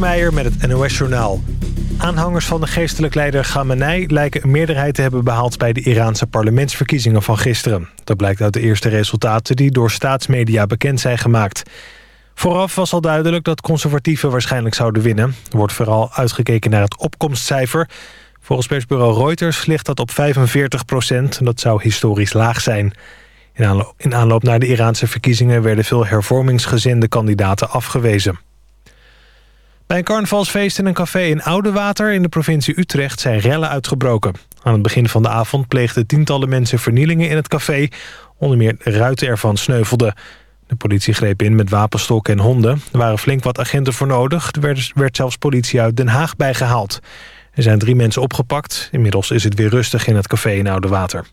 Kasper met het NOS Journaal. Aanhangers van de geestelijk leider Khamenei lijken een meerderheid te hebben behaald... bij de Iraanse parlementsverkiezingen van gisteren. Dat blijkt uit de eerste resultaten die door staatsmedia bekend zijn gemaakt. Vooraf was al duidelijk dat conservatieven waarschijnlijk zouden winnen. Er wordt vooral uitgekeken naar het opkomstcijfer. Volgens persbureau Reuters ligt dat op 45 procent. En dat zou historisch laag zijn. In aanloop naar de Iraanse verkiezingen... werden veel hervormingsgezinde kandidaten afgewezen. Bij een carnavalsfeest in een café in Oudewater in de provincie Utrecht zijn rellen uitgebroken. Aan het begin van de avond pleegden tientallen mensen vernielingen in het café. Onder meer ruiten ervan sneuvelden. De politie greep in met wapenstokken en honden. Er waren flink wat agenten voor nodig. Er werd, zelfs politie uit Den Haag bijgehaald. Er zijn drie mensen opgepakt. Inmiddels is het weer rustig in het café in Oudewater.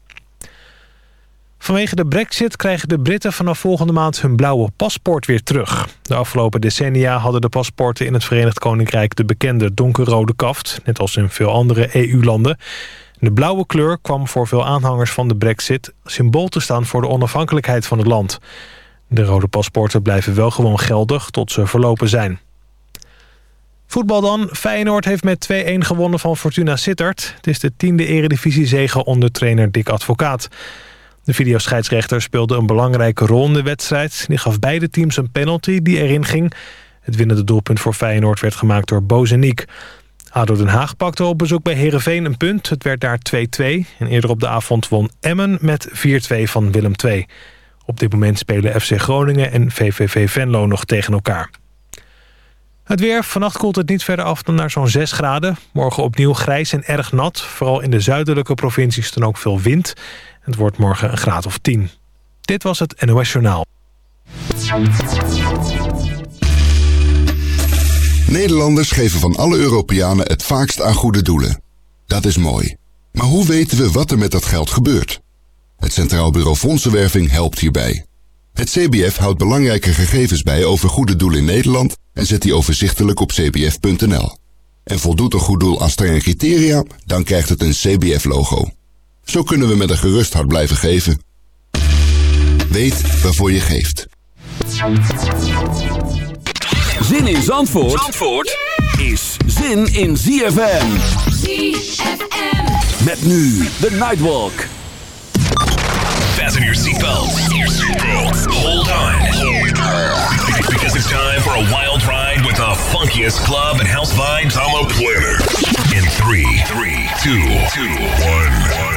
Vanwege de brexit krijgen de Britten vanaf volgende maand hun blauwe paspoort weer terug. De afgelopen decennia hadden de paspoorten in het Verenigd Koninkrijk de bekende donkerrode kaft, net als in veel andere EU-landen. De blauwe kleur kwam voor veel aanhangers van de brexit symbool te staan voor de onafhankelijkheid van het land. De rode paspoorten blijven wel gewoon geldig tot ze verlopen zijn. Voetbal dan. Feyenoord heeft met 2-1 gewonnen van Fortuna Sittard. Het is de tiende eredivisiezege onder trainer Dick Advocaat. De videoscheidsrechter speelde een belangrijke rol in de wedstrijd. Die gaf beide teams een penalty die erin ging. Het winnende doelpunt voor Feyenoord werd gemaakt door Bozeniek. ADO Den Haag pakte op bezoek bij Heerenveen een punt. Het werd daar 2-2. En eerder op de avond won Emmen met 4-2 van Willem II. Op dit moment spelen FC Groningen en VVV Venlo nog tegen elkaar. Het weer. Vannacht koelt het niet verder af dan naar zo'n 6 graden. Morgen opnieuw grijs en erg nat. Vooral in de zuidelijke provincies dan ook veel wind. Het wordt morgen een graad of 10. Dit was het NOS Journaal. Nederlanders geven van alle Europeanen het vaakst aan goede doelen. Dat is mooi. Maar hoe weten we wat er met dat geld gebeurt? Het Centraal Bureau Fondsenwerving helpt hierbij. Het CBF houdt belangrijke gegevens bij over goede doelen in Nederland en zet die overzichtelijk op cbf.nl. En voldoet een goed doel aan strenge criteria, dan krijgt het een CBF-logo. Zo kunnen we met een gerust hart blijven geven. Weet waarvoor je geeft. Zin in Zandvoort, Zandvoort is zin in ZFM. ZFM. Met nu de Nightwalk. Fasten your seatbelts. Hold on. Because it's time for a wild ride with the funkiest club and house vibes on the planet. In 3, 3, 2, 2, 1.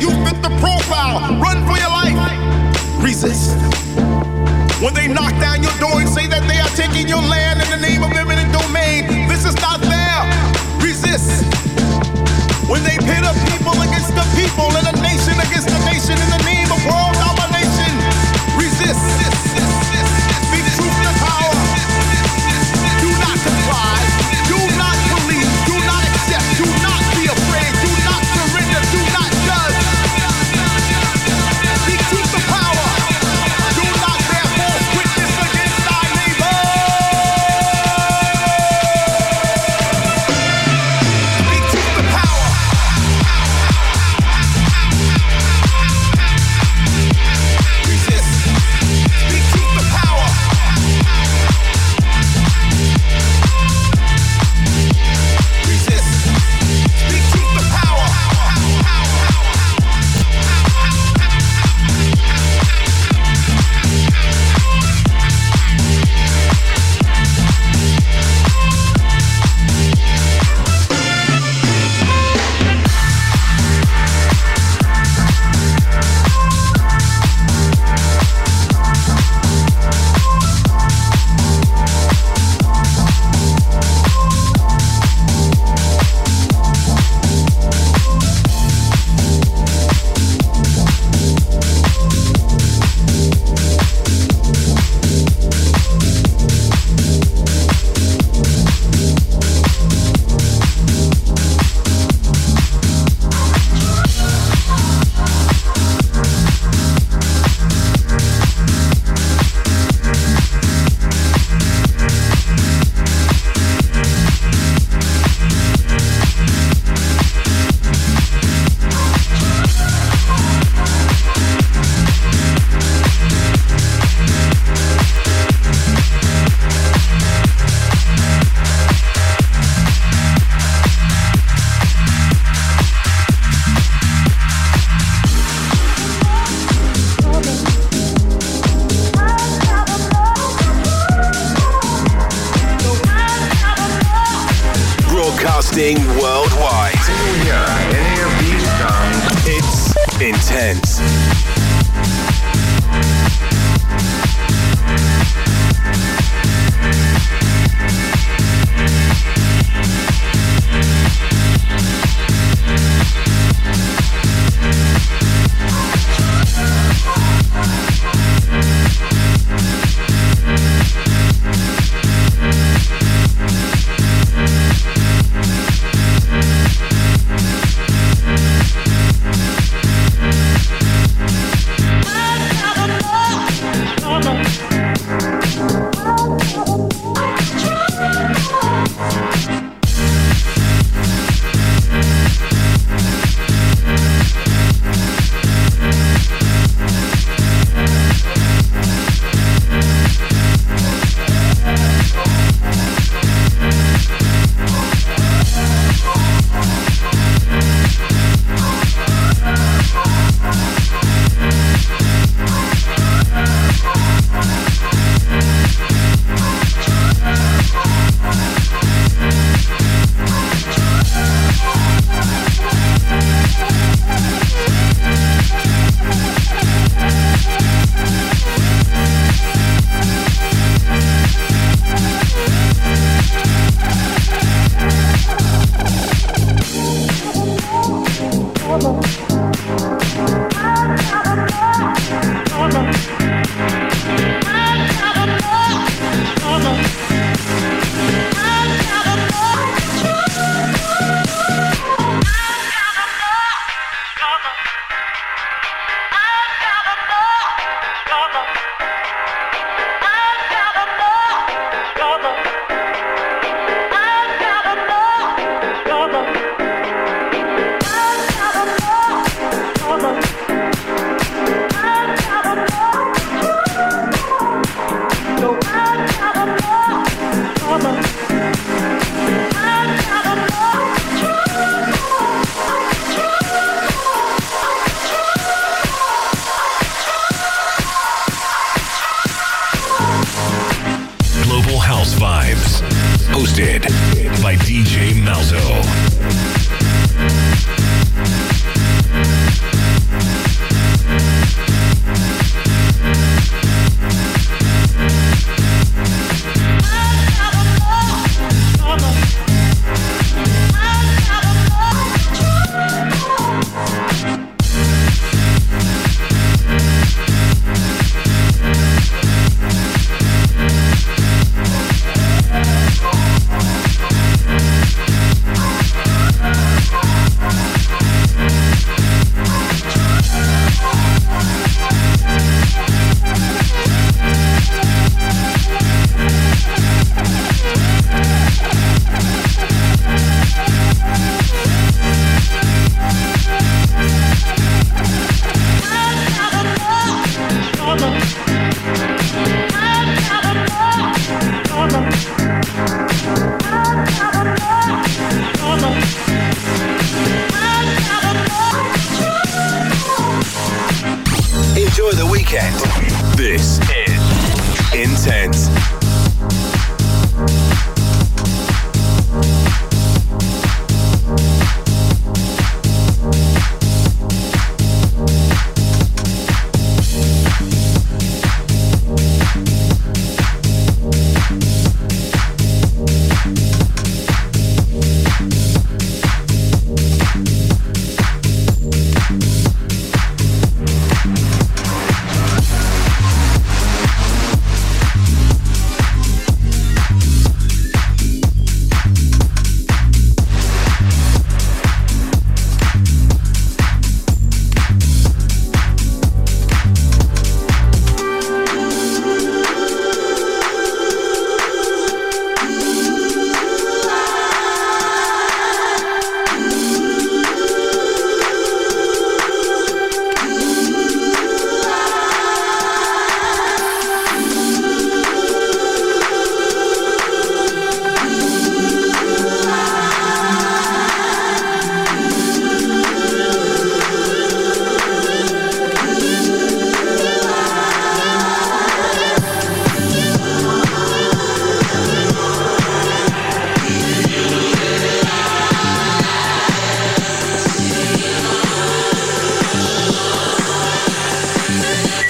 You fit the profile. Run for your life. Resist. When they knock down your door and say that they are taking your land in the name of eminent domain, this is not fair. Resist. When they pit up people against the people and a nation against a nation in the name of world domination, resist.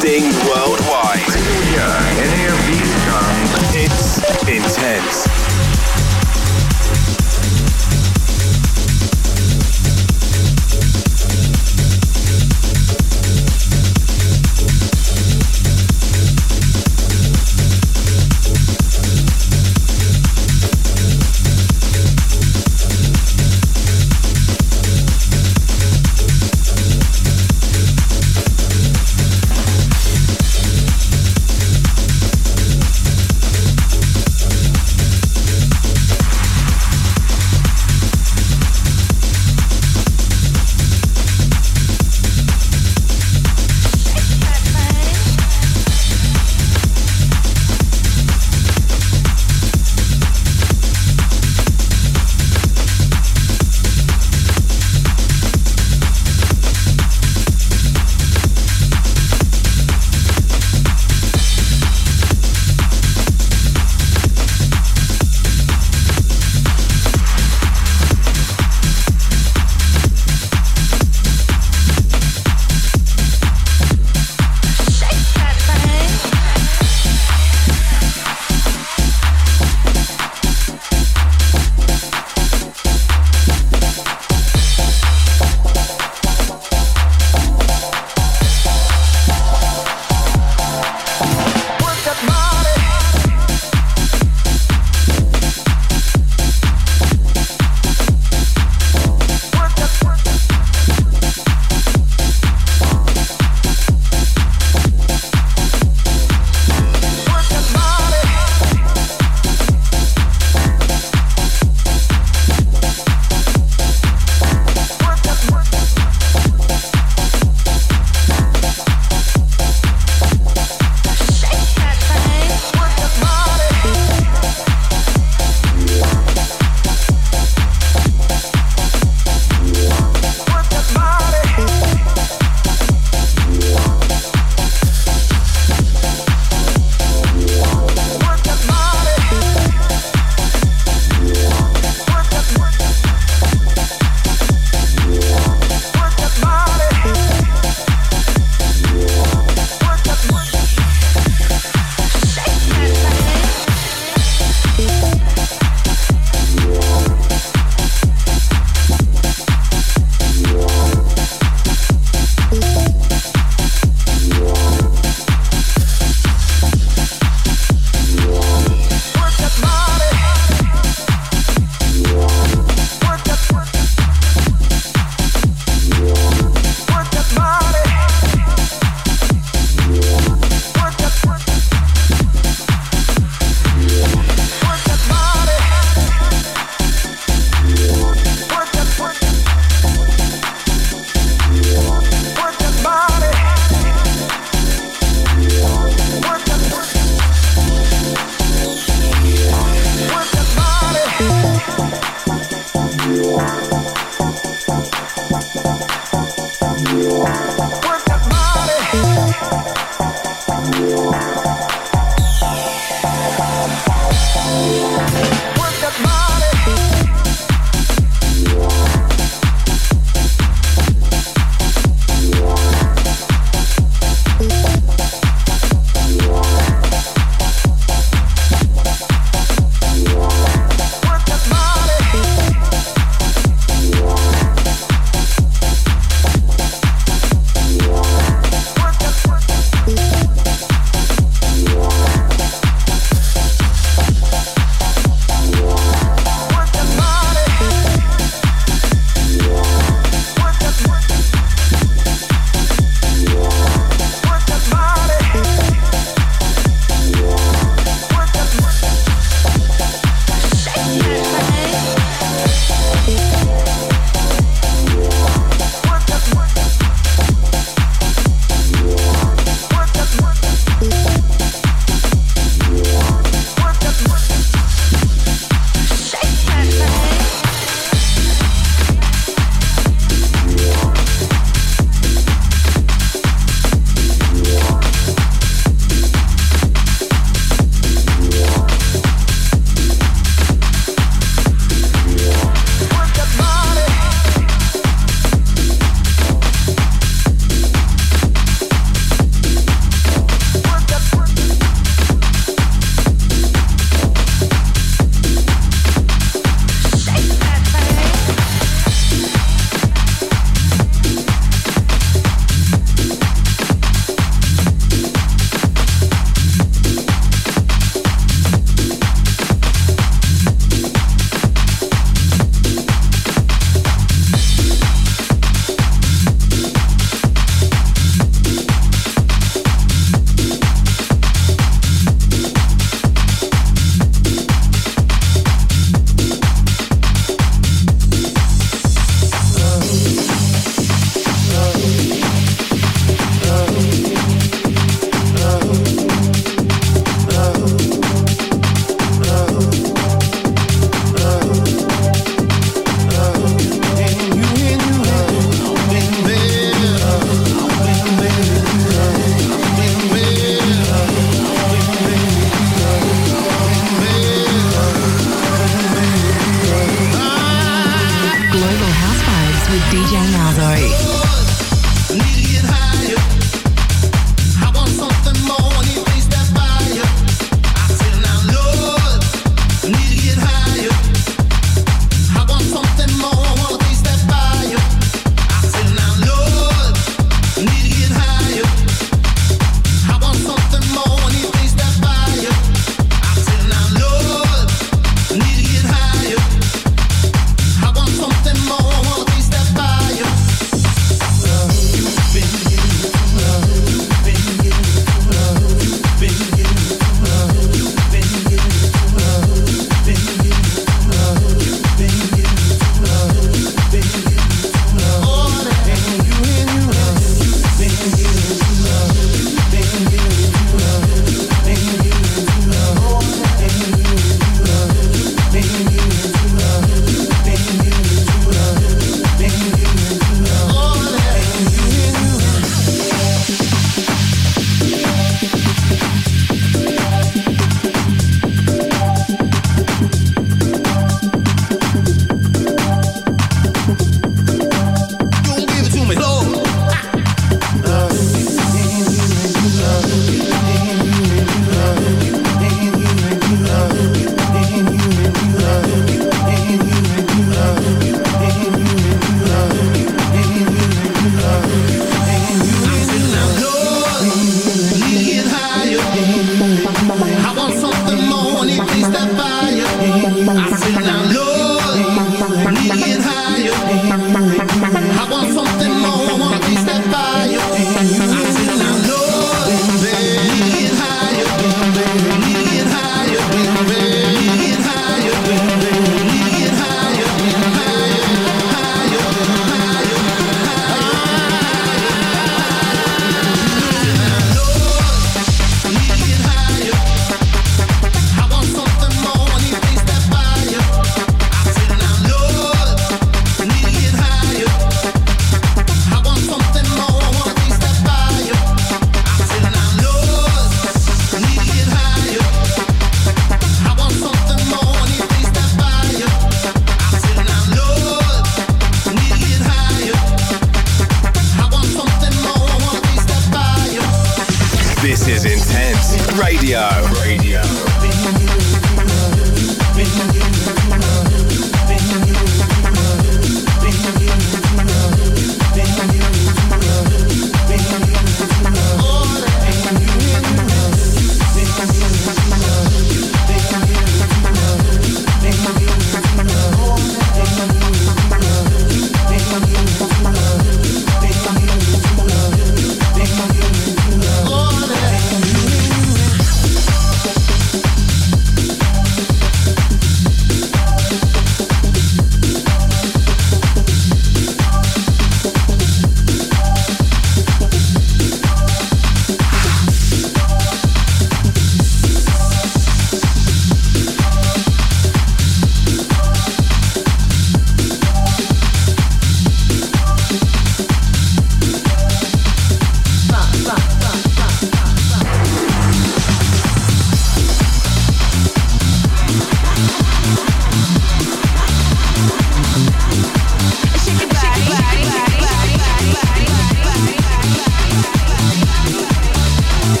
broadcasting worldwide. It's intense.